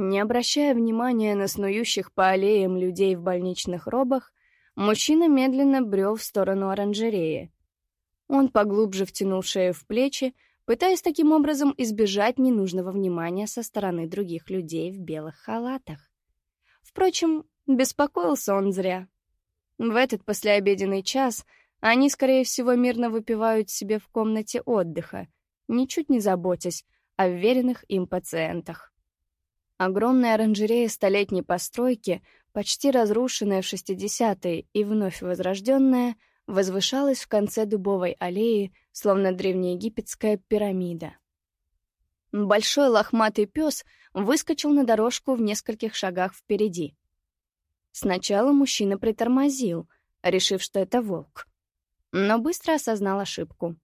Не обращая внимания на снующих по аллеям людей в больничных робах, мужчина медленно брел в сторону оранжереи. Он поглубже втянул шею в плечи, пытаясь таким образом избежать ненужного внимания со стороны других людей в белых халатах. Впрочем, беспокоился он зря. В этот послеобеденный час они, скорее всего, мирно выпивают себе в комнате отдыха, ничуть не заботясь о веренных им пациентах. Огромная оранжерея столетней постройки, почти разрушенная в 60-е и вновь возрожденная, возвышалась в конце дубовой аллеи, словно древнеегипетская пирамида. Большой лохматый пес выскочил на дорожку в нескольких шагах впереди. Сначала мужчина притормозил, решив, что это волк. Но быстро осознал ошибку.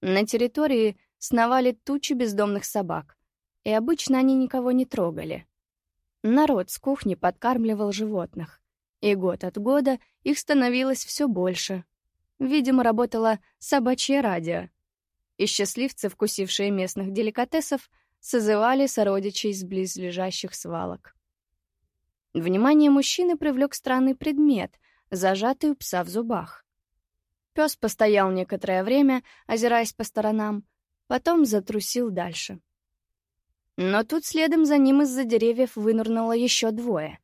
На территории сновали тучи бездомных собак, и обычно они никого не трогали. Народ с кухни подкармливал животных, и год от года их становилось все больше. Видимо, работало собачье радио. И счастливцы, вкусившие местных деликатесов, созывали сородичей с близлежащих свалок. Внимание мужчины привлек странный предмет, зажатый у пса в зубах. Пес постоял некоторое время, озираясь по сторонам, потом затрусил дальше. Но тут следом за ним из-за деревьев вынырнуло еще двое.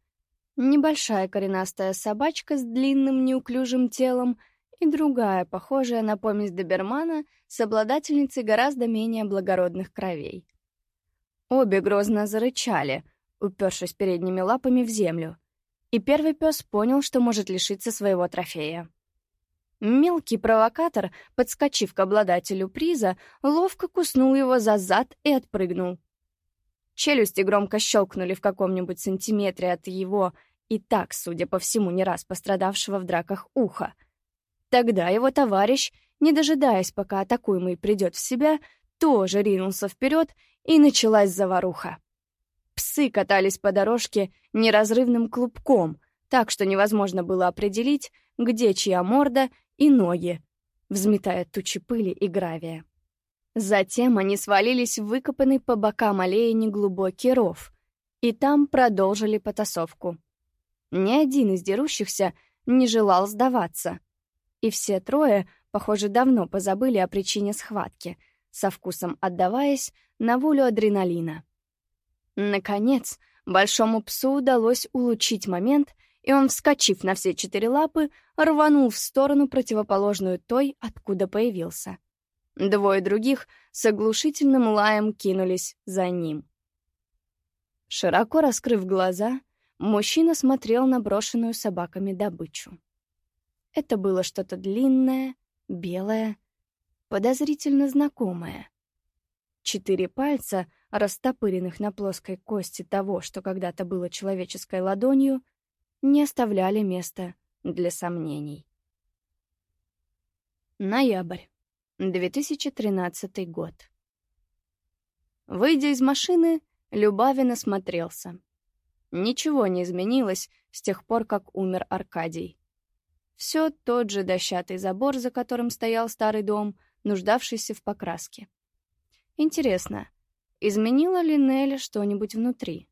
Небольшая коренастая собачка с длинным неуклюжим телом и другая, похожая на помесь добермана, с обладательницей гораздо менее благородных кровей. Обе грозно зарычали, упершись передними лапами в землю, и первый пес понял, что может лишиться своего трофея. Мелкий провокатор, подскочив к обладателю приза, ловко куснул его за зад и отпрыгнул. Челюсти громко щелкнули в каком-нибудь сантиметре от его и так, судя по всему, не раз пострадавшего в драках уха. Тогда его товарищ, не дожидаясь, пока атакуемый придет в себя, тоже ринулся вперед, и началась заваруха. Псы катались по дорожке неразрывным клубком, так что невозможно было определить, где чья морда и ноги, взметая тучи пыли и гравия. Затем они свалились в выкопанный по бокам аллеи неглубокий ров, и там продолжили потасовку. Ни один из дерущихся не желал сдаваться, и все трое, похоже, давно позабыли о причине схватки, со вкусом отдаваясь на волю адреналина. Наконец, большому псу удалось улучшить момент, и он, вскочив на все четыре лапы, рванул в сторону, противоположную той, откуда появился. Двое других с оглушительным лаем кинулись за ним. Широко раскрыв глаза, мужчина смотрел на брошенную собаками добычу. Это было что-то длинное, белое, подозрительно знакомое. Четыре пальца, растопыренных на плоской кости того, что когда-то было человеческой ладонью, не оставляли места для сомнений. Ноябрь. 2013 год. Выйдя из машины, Любавин осмотрелся. Ничего не изменилось с тех пор, как умер Аркадий. Все тот же дощатый забор, за которым стоял старый дом, нуждавшийся в покраске. Интересно, изменила ли Нелли что-нибудь внутри?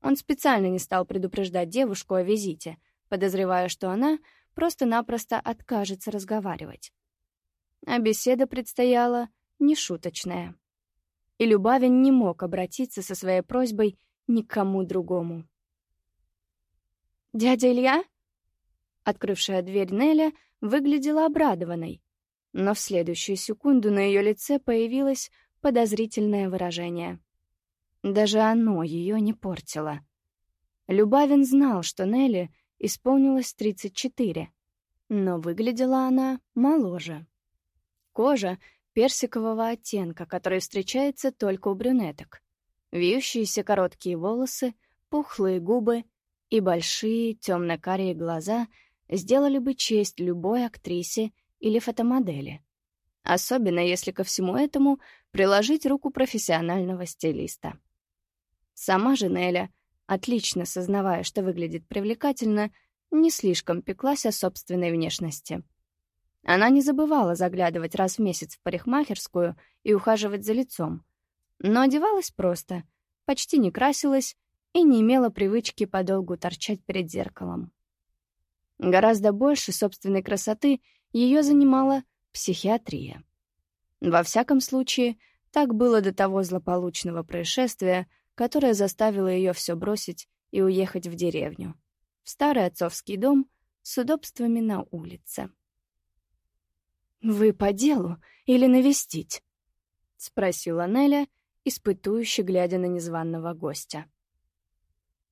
Он специально не стал предупреждать девушку о визите, подозревая, что она просто-напросто откажется разговаривать а беседа предстояла нешуточная. И Любавин не мог обратиться со своей просьбой ни к кому другому. «Дядя Илья?» Открывшая дверь Неля выглядела обрадованной, но в следующую секунду на ее лице появилось подозрительное выражение. Даже оно ее не портило. Любавин знал, что Нелли исполнилось 34, но выглядела она моложе. Кожа персикового оттенка, который встречается только у брюнеток. Вьющиеся короткие волосы, пухлые губы и большие темно-карие глаза сделали бы честь любой актрисе или фотомодели. Особенно если ко всему этому приложить руку профессионального стилиста. Сама же Неля, отлично сознавая, что выглядит привлекательно, не слишком пеклась о собственной внешности — она не забывала заглядывать раз в месяц в парикмахерскую и ухаживать за лицом. Но одевалась просто. почти не красилась и не имела привычки подолгу торчать перед зеркалом. Гораздо больше собственной красоты ее занимала психиатрия. Во всяком случае, так было до того злополучного происшествия, которое заставило ее все бросить и уехать в деревню, в старый отцовский дом с удобствами на улице. «Вы по делу или навестить?» — спросила Неля, испытующе глядя на незваного гостя.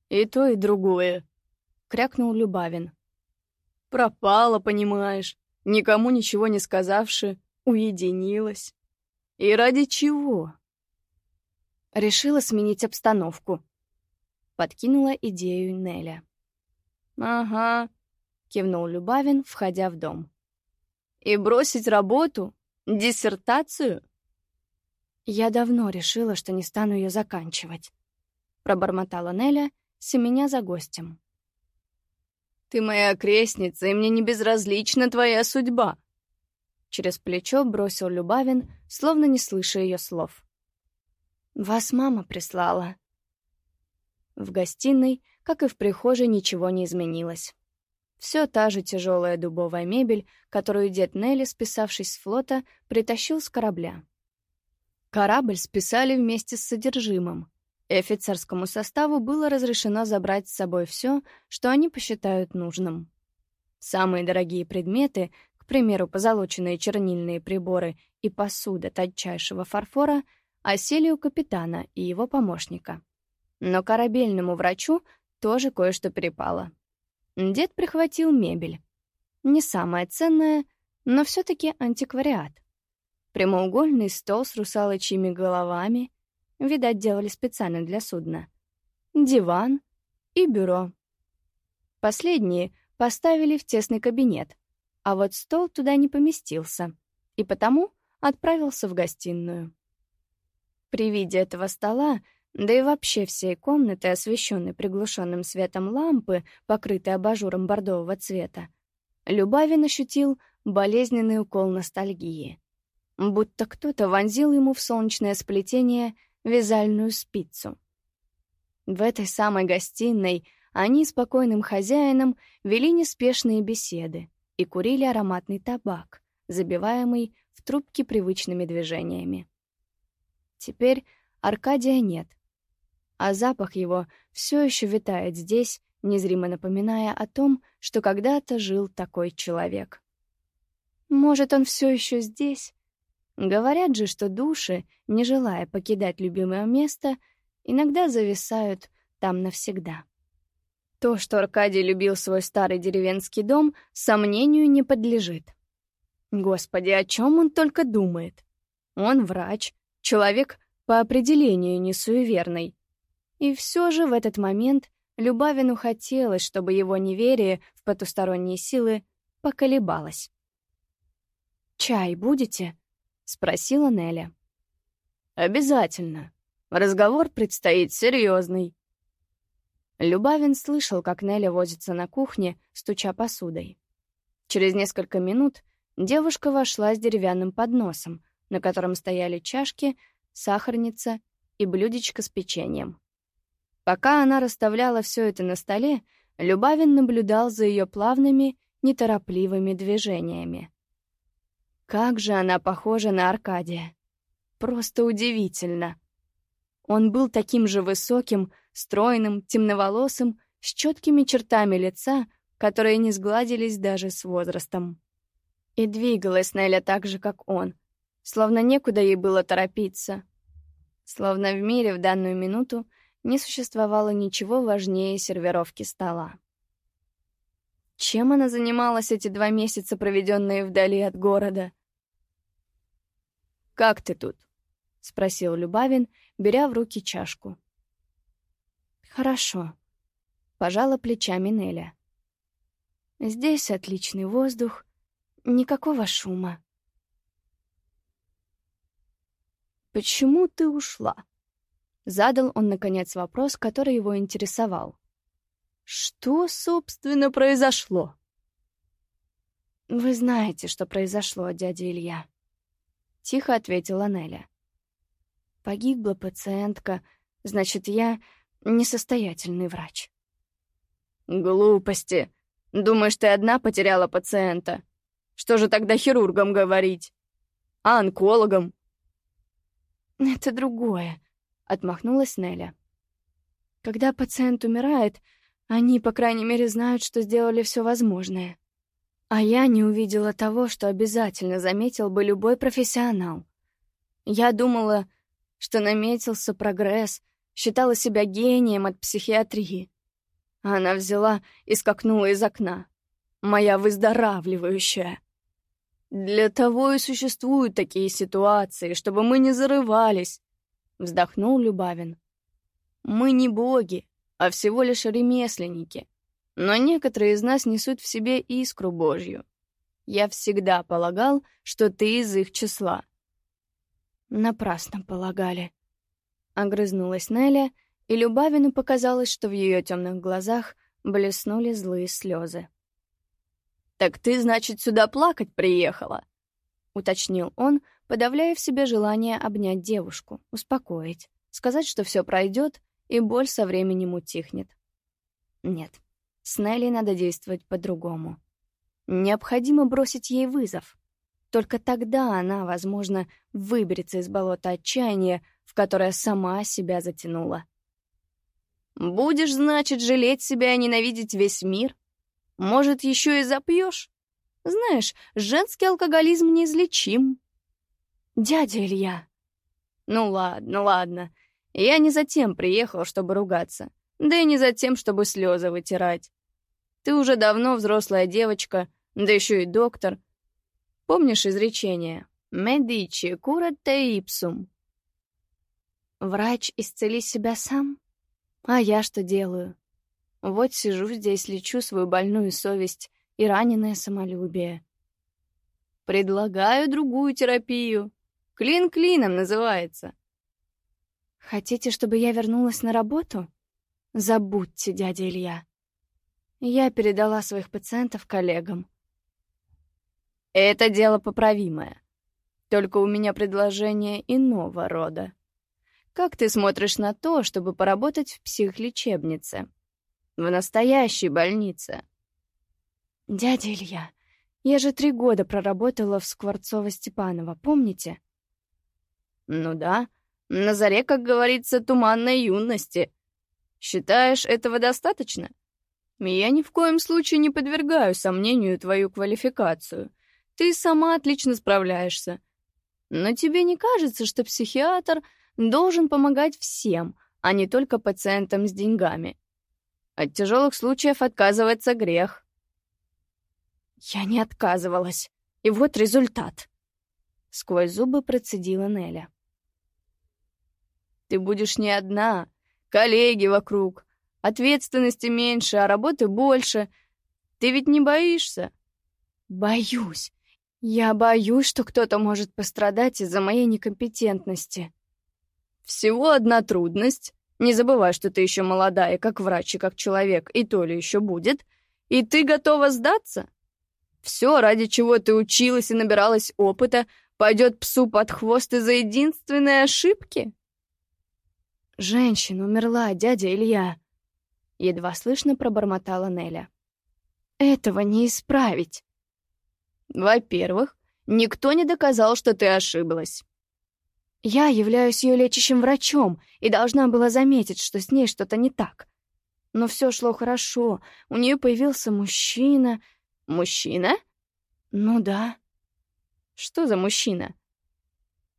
«И то, и другое», — крякнул Любавин. «Пропала, понимаешь, никому ничего не сказавши, уединилась. И ради чего?» Решила сменить обстановку. Подкинула идею Неля. «Ага», — кивнул Любавин, входя в дом. «И бросить работу? Диссертацию?» «Я давно решила, что не стану ее заканчивать», — пробормотала Неля, семеня за гостем. «Ты моя крестница, и мне не безразлична твоя судьба!» Через плечо бросил Любавин, словно не слыша ее слов. «Вас мама прислала». В гостиной, как и в прихожей, ничего не изменилось. Все та же тяжелая дубовая мебель, которую дед Нелли, списавшись с флота, притащил с корабля. Корабль списали вместе с содержимым, и офицерскому составу было разрешено забрать с собой все, что они посчитают нужным. Самые дорогие предметы, к примеру, позолоченные чернильные приборы и посуда тончайшего фарфора, осели у капитана и его помощника. Но корабельному врачу тоже кое-что перепало. Дед прихватил мебель. Не самая ценная, но все-таки антиквариат. Прямоугольный стол с русалочьими головами, видать, делали специально для судна, диван и бюро. Последние поставили в тесный кабинет, а вот стол туда не поместился, и потому отправился в гостиную. При виде этого стола, да и вообще всей комнаты, освещенной приглушенным светом лампы, покрытой абажуром бордового цвета, Любавин ощутил болезненный укол ностальгии будто кто-то вонзил ему в солнечное сплетение вязальную спицу. В этой самой гостиной они с покойным хозяином вели неспешные беседы и курили ароматный табак, забиваемый в трубки привычными движениями. Теперь Аркадия нет, а запах его все еще витает здесь, незримо напоминая о том, что когда-то жил такой человек. Может, он все еще здесь, Говорят же, что души, не желая покидать любимое место, иногда зависают там навсегда. То, что Аркадий любил свой старый деревенский дом, сомнению не подлежит. Господи, о чем он только думает? Он врач, человек по определению не суеверный. И все же в этот момент Любавину хотелось, чтобы его неверие в потусторонние силы поколебалось. «Чай будете?» — спросила Неля. «Обязательно. Разговор предстоит серьезный». Любавин слышал, как Неля возится на кухне, стуча посудой. Через несколько минут девушка вошла с деревянным подносом, на котором стояли чашки, сахарница и блюдечко с печеньем. Пока она расставляла все это на столе, Любавин наблюдал за ее плавными, неторопливыми движениями. Как же она похожа на Аркадия. Просто удивительно. Он был таким же высоким, стройным, темноволосым, с четкими чертами лица, которые не сгладились даже с возрастом. И двигалась Неля так же, как он, словно некуда ей было торопиться. Словно в мире в данную минуту не существовало ничего важнее сервировки стола. Чем она занималась эти два месяца, проведенные вдали от города? «Как ты тут?» — спросил Любавин, беря в руки чашку. «Хорошо», — пожала плечами Неля. «Здесь отличный воздух, никакого шума». «Почему ты ушла?» Задал он, наконец, вопрос, который его интересовал. Что, собственно, произошло? Вы знаете, что произошло, дядя Илья. Тихо ответила Неля. Погибла пациентка, Значит, я несостоятельный врач. Глупости. Думаешь, ты одна потеряла пациента? Что же тогда хирургам говорить? А онкологам? Это другое, отмахнулась Неля. Когда пациент умирает, они, по крайней мере, знают, что сделали все возможное. А я не увидела того, что обязательно заметил бы любой профессионал. Я думала, что наметился прогресс, считала себя гением от психиатрии. Она взяла и скакнула из окна. Моя выздоравливающая. Для того и существуют такие ситуации, чтобы мы не зарывались, вздохнул Любавин. Мы не боги, а всего лишь ремесленники. Но некоторые из нас несут в себе искру Божью. Я всегда полагал, что ты из их числа. Напрасно полагали. Огрызнулась Неля, и Любавину показалось, что в ее темных глазах блеснули злые слезы. «Так ты, значит, сюда плакать приехала?» — уточнил он, подавляя в себе желание обнять девушку, успокоить, сказать, что все пройдет, и боль со временем утихнет. Нет, с Нелли надо действовать по-другому. Необходимо бросить ей вызов. Только тогда она, возможно, выберется из болота отчаяния, в которое сама себя затянула. «Будешь, значит, жалеть себя и ненавидеть весь мир? Может, еще и запьешь? Знаешь, женский алкоголизм неизлечим». «Дядя Илья!» «Ну ладно, ладно. Я не за тем приехал, чтобы ругаться. Да и не за тем, чтобы слезы вытирать. Ты уже давно взрослая девочка, да еще и доктор. Помнишь изречение «Медичи курате ипсум»? Врач исцели себя сам? А я что делаю? Вот сижу здесь, лечу свою больную совесть и раненое самолюбие. Предлагаю другую терапию. Клин клином называется. Хотите, чтобы я вернулась на работу? Забудьте, дядя Илья. Я передала своих пациентов коллегам. Это дело поправимое. Только у меня предложение иного рода. Как ты смотришь на то, чтобы поработать в психлечебнице? В настоящей больнице? Дядя Илья, я же три года проработала в Скворцово-Степаново, помните? Ну да, на заре, как говорится, туманной юности. Считаешь, этого достаточно? Я ни в коем случае не подвергаю сомнению твою квалификацию. Ты сама отлично справляешься. Но тебе не кажется, что психиатр должен помогать всем, а не только пациентам с деньгами? От тяжелых случаев отказывается грех. Я не отказывалась. И вот результат. Сквозь зубы процедила Неля. Ты будешь не одна, коллеги вокруг. Ответственности меньше, а работы больше. Ты ведь не боишься? Боюсь. Я боюсь, что кто-то может пострадать из-за моей некомпетентности. Всего одна трудность. Не забывай, что ты еще молодая, как врач и как человек, и то ли еще будет. И ты готова сдаться? Все, ради чего ты училась и набиралась опыта, пойдет псу под хвост из-за единственной ошибки? «Женщина умерла, дядя Илья!» Едва слышно пробормотала Неля. «Этого не исправить!» «Во-первых, никто не доказал, что ты ошиблась». «Я являюсь ее лечащим врачом и должна была заметить, что с ней что-то не так. Но все шло хорошо, у нее появился мужчина...» «Мужчина?» «Ну да». «Что за мужчина?»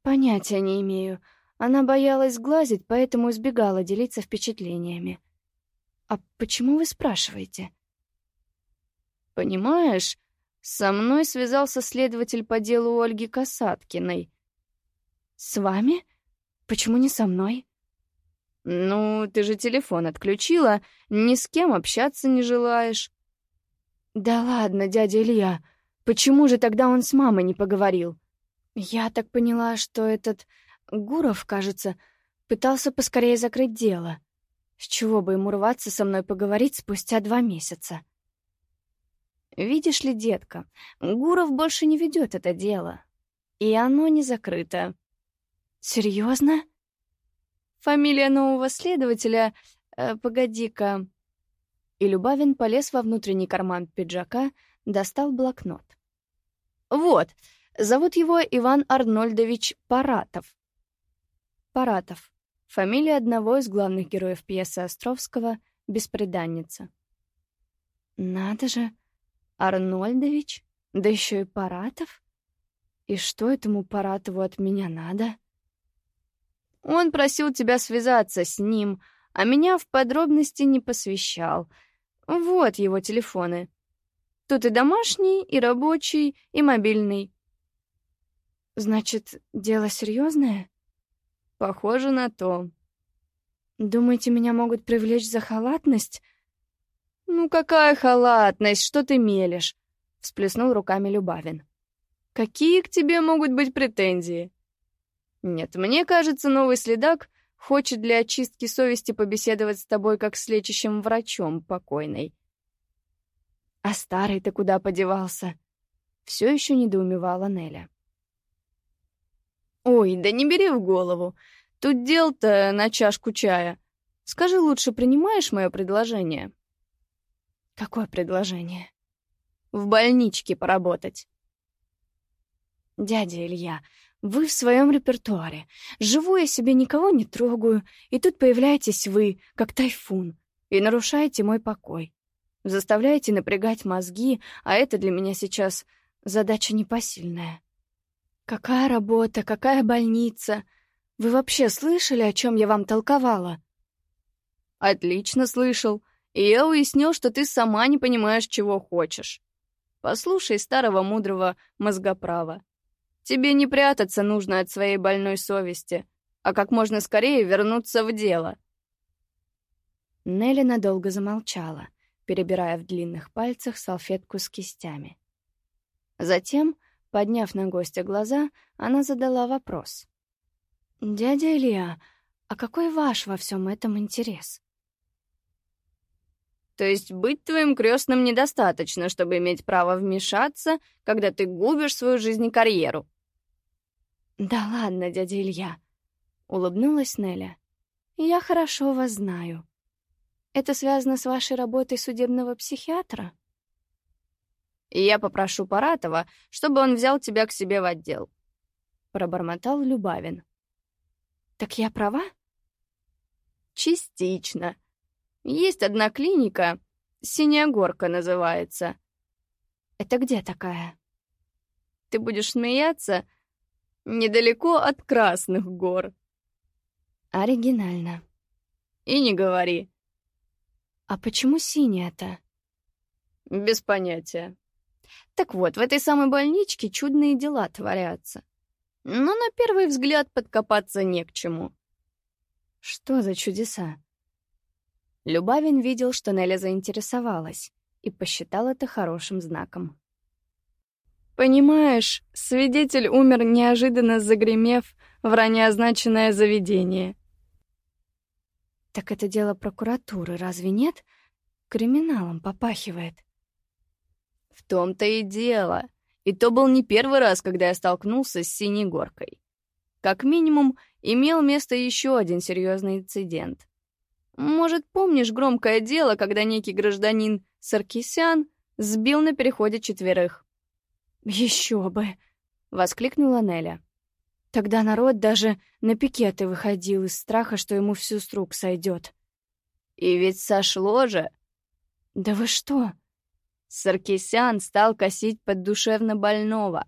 «Понятия не имею. Она боялась сглазить, поэтому избегала делиться впечатлениями. «А почему вы спрашиваете?» «Понимаешь, со мной связался следователь по делу Ольги Касаткиной». «С вами? Почему не со мной?» «Ну, ты же телефон отключила, ни с кем общаться не желаешь». «Да ладно, дядя Илья, почему же тогда он с мамой не поговорил?» «Я так поняла, что этот Гуров, кажется, пытался поскорее закрыть дело. С чего бы ему рваться со мной поговорить спустя два месяца? Видишь ли, детка, Гуров больше не ведет это дело. И оно не закрыто. Серьезно? Фамилия нового следователя... Э, Погоди-ка...» И Любавин полез во внутренний карман пиджака, достал блокнот. «Вот, зовут его Иван Арнольдович Паратов». Паратов. Фамилия одного из главных героев пьесы Островского «Беспреданница». «Надо же, Арнольдович, да еще и Паратов. И что этому Паратову от меня надо?» «Он просил тебя связаться с ним, а меня в подробности не посвящал. Вот его телефоны. Тут и домашний, и рабочий, и мобильный». «Значит, дело серьезное? Похоже на то. Думаете, меня могут привлечь за халатность? Ну какая халатность, что ты мелешь? Всплеснул руками Любавин. Какие к тебе могут быть претензии? Нет, мне кажется, новый следак хочет для очистки совести побеседовать с тобой как с лечащим врачом покойной. А старый-то куда подевался? Все еще недоумевала Неля. «Ой, да не бери в голову. Тут дел-то на чашку чая. Скажи лучше, принимаешь мое предложение?» «Какое предложение?» «В больничке поработать». «Дядя Илья, вы в своем репертуаре. Живу я себе никого не трогаю, и тут появляетесь вы, как тайфун, и нарушаете мой покой. Заставляете напрягать мозги, а это для меня сейчас задача непосильная. Какая работа, какая больница? Вы вообще слышали, о чем я вам толковала? Отлично слышал. И я уяснил, что ты сама не понимаешь, чего хочешь. Послушай старого мудрого мозгоправа. Тебе не прятаться нужно от своей больной совести, а как можно скорее вернуться в дело. Нелли надолго замолчала, перебирая в длинных пальцах салфетку с кистями. Затем Подняв на гостя глаза, она задала вопрос. «Дядя Илья, а какой ваш во всем этом интерес?» То есть быть твоим крестным недостаточно, чтобы иметь право вмешаться, когда ты губишь свою жизнь и карьеру. Да ладно, дядя Илья, улыбнулась Неля. Я хорошо вас знаю. Это связано с вашей работой судебного психиатра? И я попрошу Паратова, чтобы он взял тебя к себе в отдел», — пробормотал Любавин. «Так я права?» «Частично. Есть одна клиника, «Синяя горка» называется. «Это где такая?» «Ты будешь смеяться?» «Недалеко от Красных гор». «Оригинально». «И не говори». «А почему синяя-то?» «Без понятия. Так вот, в этой самой больничке чудные дела творятся. Но на первый взгляд подкопаться не к чему. Что за чудеса? Любавин видел, что Неля заинтересовалась, и посчитал это хорошим знаком. «Понимаешь, свидетель умер, неожиданно загремев в ранее означенное заведение». «Так это дело прокуратуры, разве нет? Криминалом попахивает». В том-то и дело. И то был не первый раз, когда я столкнулся с синей горкой. Как минимум, имел место еще один серьезный инцидент. Может, помнишь громкое дело, когда некий гражданин Саркисян сбил на переходе четверых? «Еще бы!» — воскликнула Неля. Тогда народ даже на пикеты выходил из страха, что ему всю струк сойдет. «И ведь сошло же!» «Да вы что?» Саркисян стал косить под душевно больного,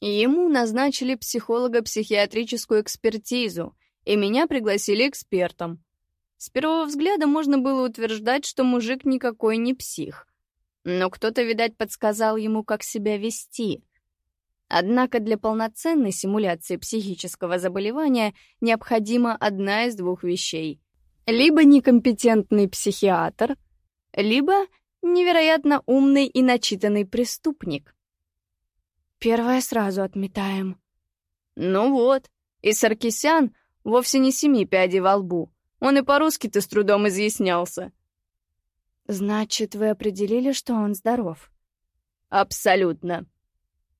ему назначили психолого-психиатрическую экспертизу, и меня пригласили экспертом. С первого взгляда можно было утверждать, что мужик никакой не псих. Но кто-то, видать, подсказал ему, как себя вести. Однако для полноценной симуляции психического заболевания необходима одна из двух вещей. Либо некомпетентный психиатр, либо невероятно умный и начитанный преступник. Первое сразу отметаем. Ну вот, и Саркисян вовсе не семи пядей во лбу. Он и по-русски-то с трудом изъяснялся. Значит, вы определили, что он здоров? Абсолютно.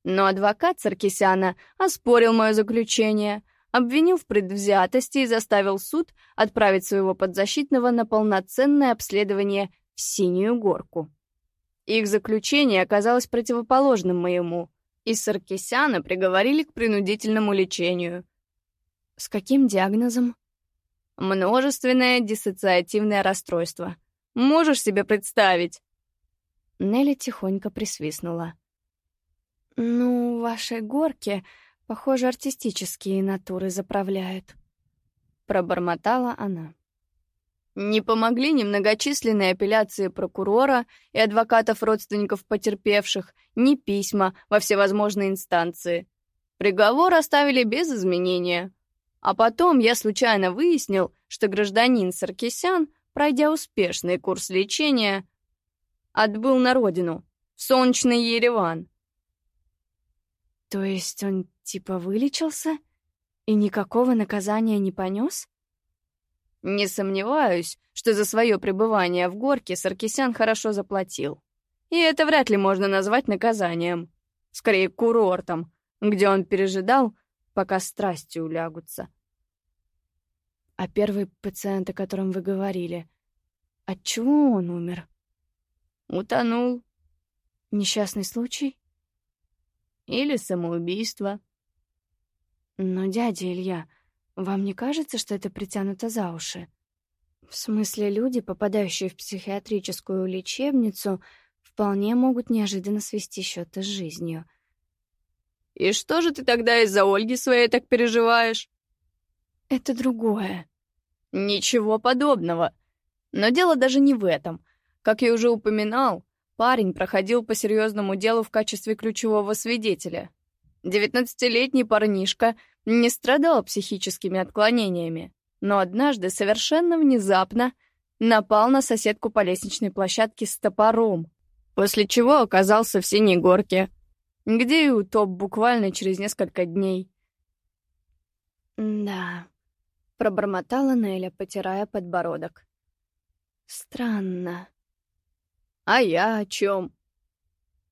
Но адвокат Саркисяна оспорил мое заключение, обвинил в предвзятости и заставил суд отправить своего подзащитного на полноценное обследование Синюю горку. Их заключение оказалось противоположным моему, и Саркисяна приговорили к принудительному лечению. С каким диагнозом? Множественное диссоциативное расстройство. Можешь себе представить? Нелли тихонько присвистнула. «Ну, вашей горке, похоже, артистические натуры заправляют», — пробормотала она. Не помогли ни многочисленные апелляции прокурора и адвокатов родственников потерпевших, ни письма во всевозможные инстанции. Приговор оставили без изменения. А потом я случайно выяснил, что гражданин Саркисян, пройдя успешный курс лечения, отбыл на родину, в солнечный Ереван. То есть он типа вылечился и никакого наказания не понес? Не сомневаюсь, что за свое пребывание в горке Саркисян хорошо заплатил. И это вряд ли можно назвать наказанием. Скорее, курортом, где он пережидал, пока страсти улягутся. А первый пациент, о котором вы говорили, от чего он умер? Утонул. Несчастный случай? Или самоубийство. Но, дядя Илья, вам не кажется, что это притянуто за уши? В смысле, люди, попадающие в психиатрическую лечебницу, вполне могут неожиданно свести счеты с жизнью. «И что же ты тогда из-за Ольги своей так переживаешь?» «Это другое». «Ничего подобного. Но дело даже не в этом. Как я уже упоминал, парень проходил по серьезному делу в качестве ключевого свидетеля. Девятнадцатилетний парнишка не страдал психическими отклонениями, но однажды совершенно внезапно напал на соседку по лестничной площадке с топором, после чего оказался в синей горке, где и утоп буквально через несколько дней. «Да», — пробормотала Неля, потирая подбородок. «Странно». «А я о чем?»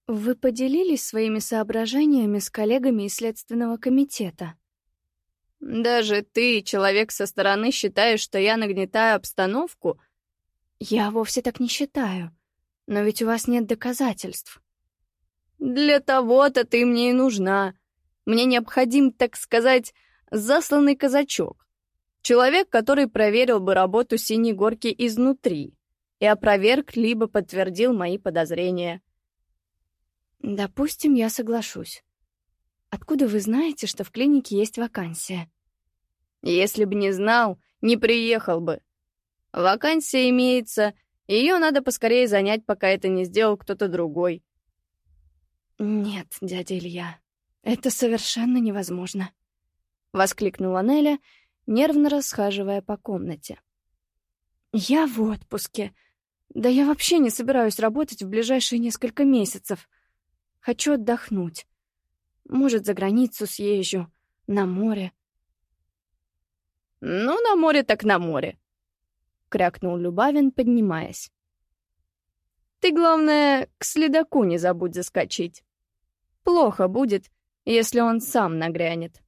«Вы поделились своими соображениями с коллегами из Следственного комитета?» Даже ты, человек со стороны, считаешь, что я нагнетаю обстановку? Я вовсе так не считаю. Но ведь у вас нет доказательств. Для того-то ты мне и нужна. Мне необходим, так сказать, засланный казачок. Человек, который проверил бы работу синей горки изнутри и опроверг либо подтвердил мои подозрения. Допустим, я соглашусь. Откуда вы знаете, что в клинике есть вакансия? Если бы не знал, не приехал бы. Вакансия имеется, ее надо поскорее занять, пока это не сделал кто-то другой. Нет, дядя Илья, это совершенно невозможно, воскликнула Неля, нервно расхаживая по комнате. Я в отпуске. Да я вообще не собираюсь работать в ближайшие несколько месяцев. Хочу отдохнуть. Может, за границу съезжу, на море. «Ну, на море так на море», — крякнул Любавин, поднимаясь. «Ты, главное, к следаку не забудь заскочить. Плохо будет, если он сам нагрянет».